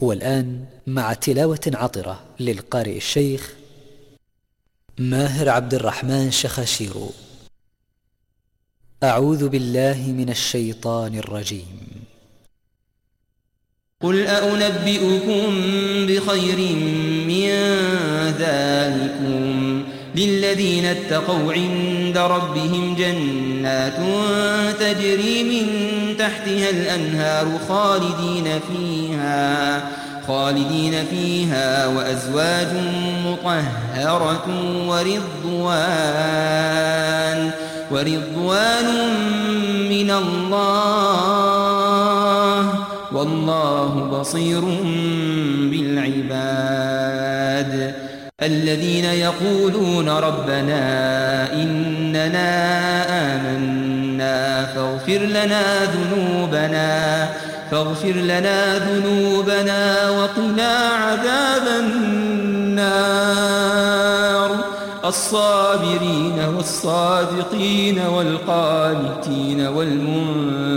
والآن مع تلاوة عطرة للقارئ الشيخ ماهر عبد الرحمن شخاشير أعوذ بالله من الشيطان الرجيم. قل أنبئكم بخير من ذلكم. للذين اتقوا عند ربهم جنات تجري من تحتها الأنهار خالدين فيها خالدين فيها وأزواج مطهرة ورضوان ورضوان من الله والله بصير بالعباد. الذين يقولون ربنا إننا آمنا فاغفر لنا ذنوبنا فاغفر لنا ذنوبنا وقنا عذاب النار. الصابرين والصادقين والقانتين والمنفقين.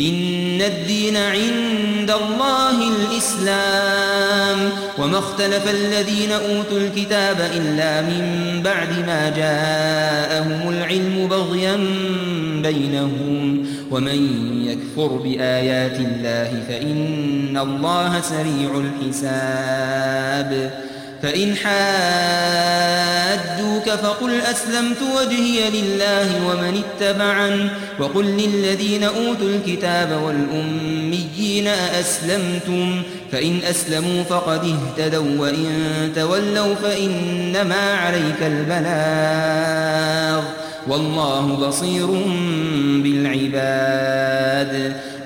إن الدين عند الله الإسلام وما اختلف الذين أوتوا الكتاب إلا من بعد ما جاءهم العلم بغيا بينهم ومن يكفر بآيات الله فإن الله سريع الحساب فإن حاجوك فقل أسلمت وجهي لله ومن اتبعا وقل للذين أوتوا الكتاب والأميين أأسلمتم فإن أسلموا فقد اهتدوا وإن تولوا فإنما عليك البلاغ والله بصير بالعباد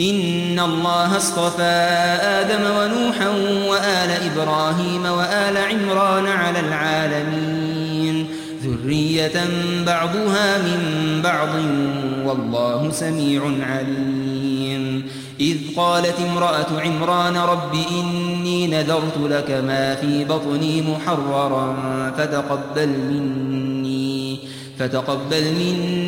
ان الله اصطفى آدم ونوحا وآل إبراهيم وآل عمران على العالمين ذرية بعضها من بعض والله سميع عليم إذ قالت امرأة عمران رب إني نذرت لك ما في بطني محررا فتقبل مني فتقبل مني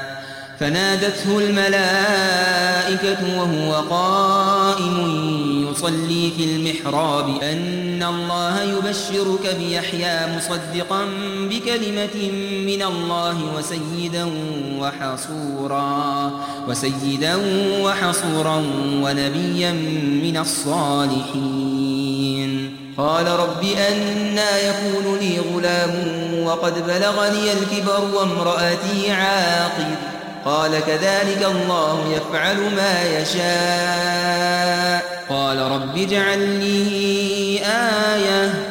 فنادته الملائكة وهو قائم يصلي في المحراب. أن الله يبشرك بيحيى مصدقا بكلمة من الله وسيدا وحصورا وسيدا وحصورا ونبيا من الصالحين. قال رب أنا يكون لي غلام وقد بلغني الكبر وامرأتي عاقر. قال كذلك الله يفعل ما يشاء. قال رب اجعل لي آية